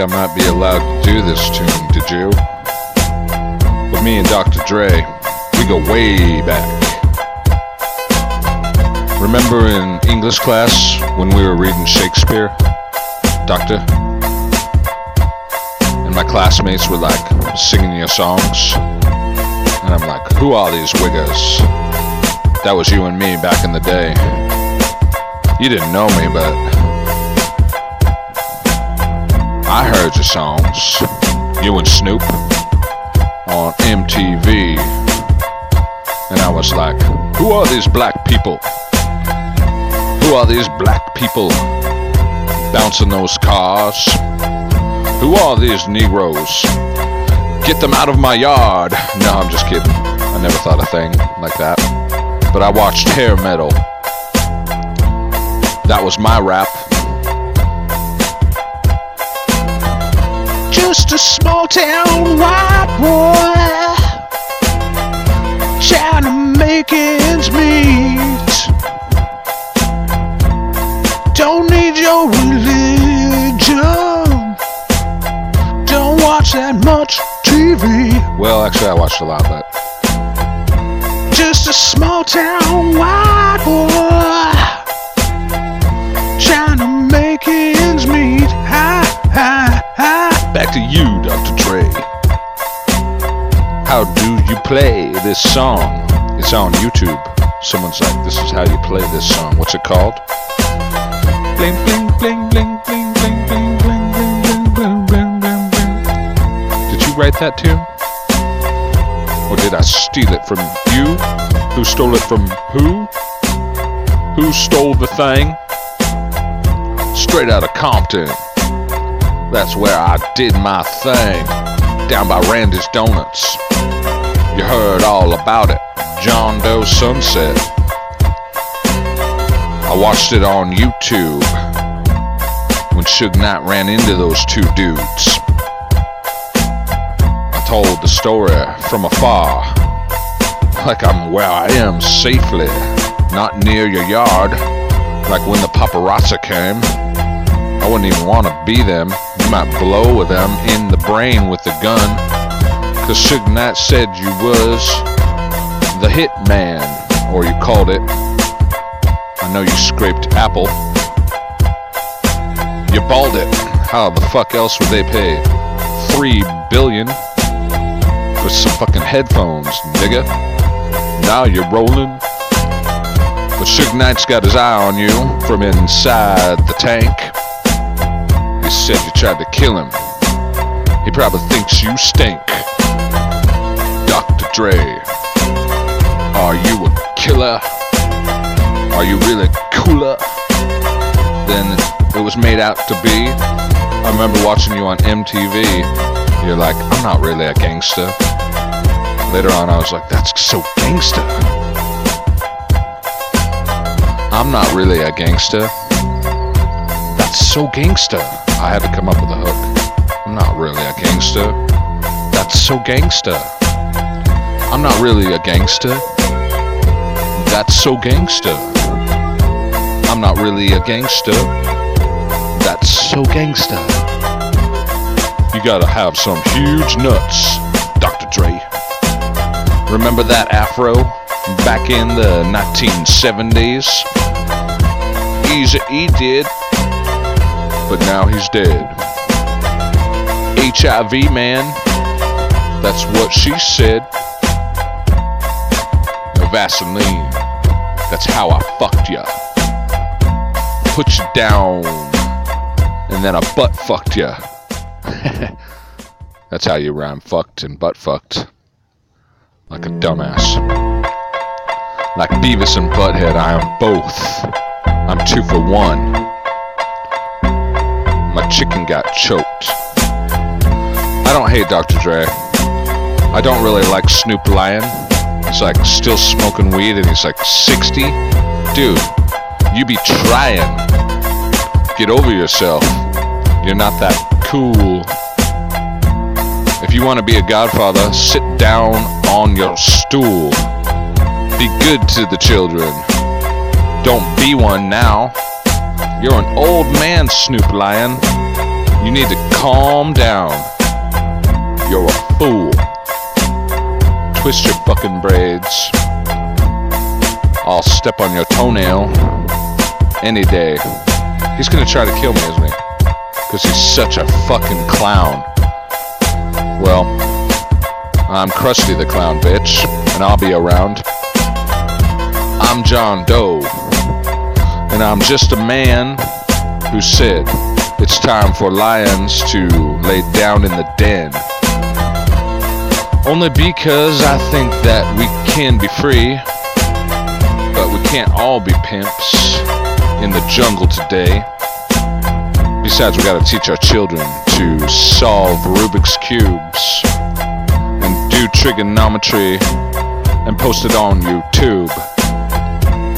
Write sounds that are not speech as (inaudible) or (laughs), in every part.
I might be allowed to do this tune, did you? With me and Dr. Dre, we go way back. Remember in English class when we were reading Shakespeare, Doctor? And my classmates were like singing your songs. And I'm like, who are these wiggers? That was you and me back in the day. You didn't know me, but Songs. You and Snoop on MTV. And I was like, who are these black people? Who are these black people bouncing those cars? Who are these Negroes? Get them out of my yard. No, I'm just kidding. I never thought a thing like that. But I watched hair metal. That was my rap. Just a small town white boy trying to make ends meet. Don't need your religion. Don't watch that much TV. Well, actually, I watched a lot, but. Just a small town white boy Back to you, Dr. Dre. How do you play this song? It's on YouTube. Someone's like, this is how you play this song. What's it called? Bling, bling, bling, bling, bling, bling, bling, bling, bling, bling, bling, bling, bling. Did you write that tune? Or did I steal it from you? Who stole it from who? Who stole the thing? Straight out of Compton. That's where I did my thing. Down by Randy's Donuts. You heard all about it. John Doe Sunset. I watched it on YouTube when Suge Knight ran into those two dudes. I told the story from afar, like I'm where I am safely, not near your yard, like when the paparazzi came. I wouldn't even want to be them. You might blow with them in the brain with the gun. Cause Suge Knight said you was the hit man, or you called it. I know you scraped Apple. You balled it. How the fuck else would they pay three billion for some fucking headphones, nigga? Now you're rolling. But Suge Knight's got his eye on you from inside the tank. Said you tried to kill him. He probably thinks you stink. Dr. Dre, are you a killer? Are you really cooler than it was made out to be? I remember watching you on MTV. You're like, I'm not really a gangster. Later on, I was like, that's so gangster. I'm not really a gangster. That's so gangster. I had to come up with a hook. I'm not really a gangster. That's so gangster. I'm not really a gangster. That's so gangster. I'm not really a gangster. That's so gangster. You gotta have some huge nuts, Dr. Dre. Remember that afro back in the 1970s? Easy E did, but now he's dead. HIV man, that's what she said. No Vaseline, that's how I fucked ya. Put you down, and then I butt fucked ya. (laughs) that's how you rhyme fucked and butt fucked. Like a dumbass. Like Beavis and Butthead, I am both. I'm two for one. My chicken got choked. I don't hate Dr. Dre. I don't really like Snoop Lion. He's like still smoking weed and he's like 60. Dude, you be trying. Get over yourself. You're not that cool. If you want to be a godfather, sit down on your stool. Be good to the children. Don't be one now. You're an old man, Snoop Lion. You need to calm down. You're a fool. Twist your fucking braids. I'll step on your toenail any day. He's gonna try to kill me, isn't he? Because he's such a fucking clown. Well, I'm Krusty the Clown, bitch, and I'll be around. I'm John Doe, and I'm just a man who said it's time for lions to lay down in the den. Only because I think that we can be free, but we can't all be pimps in the jungle today. Besides, we gotta teach our children to solve Rubik's Cubes and do trigonometry and post it on YouTube.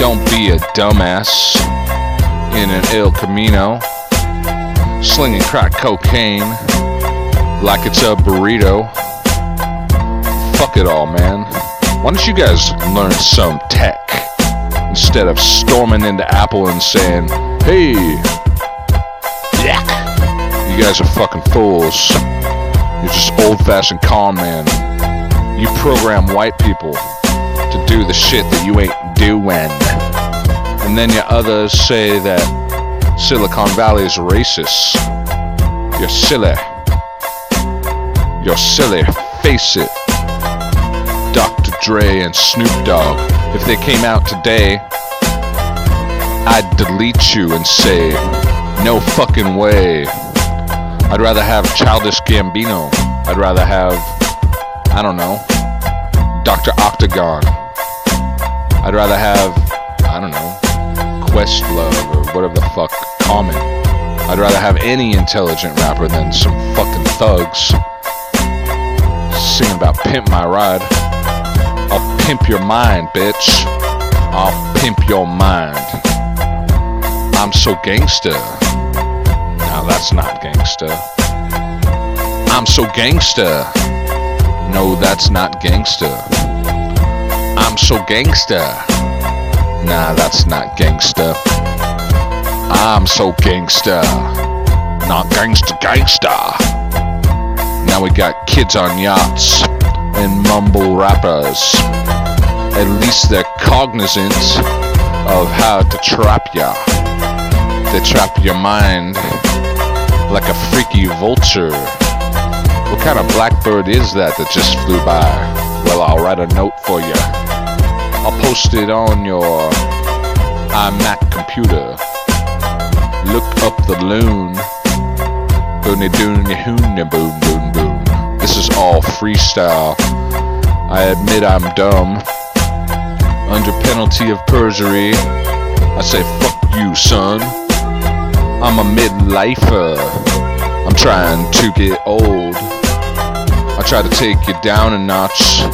Don't be a dumbass in an El Camino, slinging crack cocaine like it's a burrito. Fuck it all, man. Why don't you guys learn some tech instead of storming into Apple and saying, hey, yeah, you guys are fucking fools. You're just old fashioned con man. You program white people to do the shit that you ain't doing. And then your others say that Silicon Valley is racist. You're silly. You're silly. Face it. Dr. Dre and Snoop Dogg. If they came out today, I'd delete you and say, no fucking way. I'd rather have Childish Gambino. I'd rather have, I don't know, Dr. Octagon. I'd rather have, I don't know, Questlove or whatever the fuck, Common. I'd rather have any intelligent rapper than some fucking thugs singing about pimp my ride. I'll pimp your mind, bitch. I'll pimp your mind. I'm so gangsta. Now that's not gangsta. I'm so gangsta. No, that's not gangsta. I'm so gangsta. Nah, that's not gangsta. I'm so gangsta. Not gangster, gangster. Now we got kids on yachts and mumble rappers. At least they're cognizant of how to trap ya. They trap your mind like a freaky vulture. What kind of blackbird is that that just flew by? Well, I'll write a note for you. I'll post it on your uh, iMac computer. Look up the loon. Boony doony hoony boom boom boom. This is all freestyle. I admit I'm dumb. Under penalty of perjury, I say fuck you, son. I'm a midlifer. I'm trying to get old. I try to take you down a notch.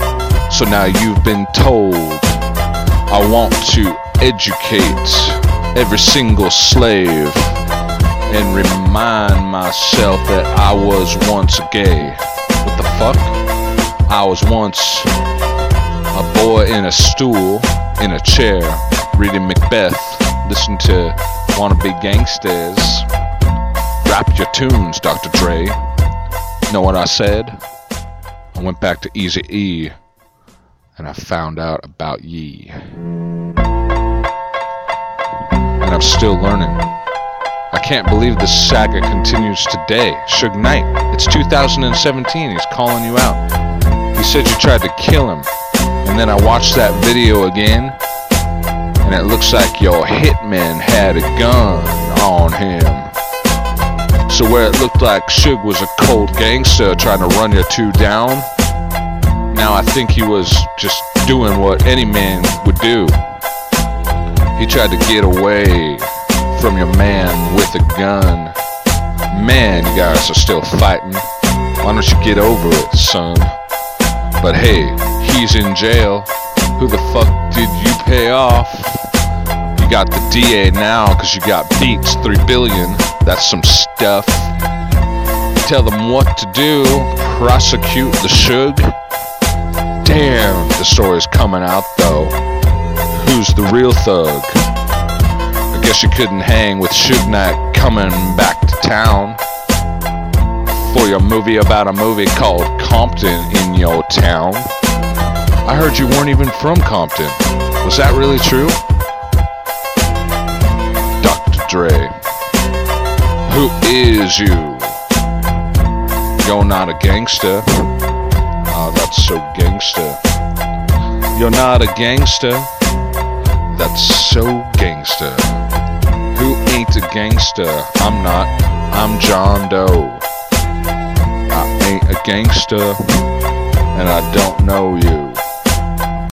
So now you've been told. I want to educate every single slave and remind myself that I was once gay. What the fuck? I was once a boy in a stool, in a chair, reading Macbeth, listen to wannabe gangsters. Rap your tunes, Dr. Dre. Know what I said? I went back to Easy E and I found out about ye. And I'm still learning. I can't believe this saga continues today. Suge Knight, it's 2017. He's calling you out. He said you tried to kill him. And then I watched that video again. And it looks like your hitman had a gun on him. So where it looked like Suge was a cold gangster trying to run your two down, now I think he was just doing what any man would do. He tried to get away from your man with a gun. Man, you guys are still fighting. Why don't you get over it, son? But hey, he's in jail. Who the fuck did you pay off? You got the DA now because you got Beats 3 billion. That's some stuff. Tell them what to do. Prosecute the Suge. Damn, the story's coming out though. Who's the real thug? I guess you couldn't hang with Suge Knight coming back to town. for your movie about a movie called Compton in your town. I heard you weren't even from Compton. Was that really true? Dr. Dre. Who is you? You're not a gangster. So gangster. You're not a gangster. That's so gangster. Who ain't a gangster? I'm not. I'm John Doe. I ain't a gangster, and I don't know you.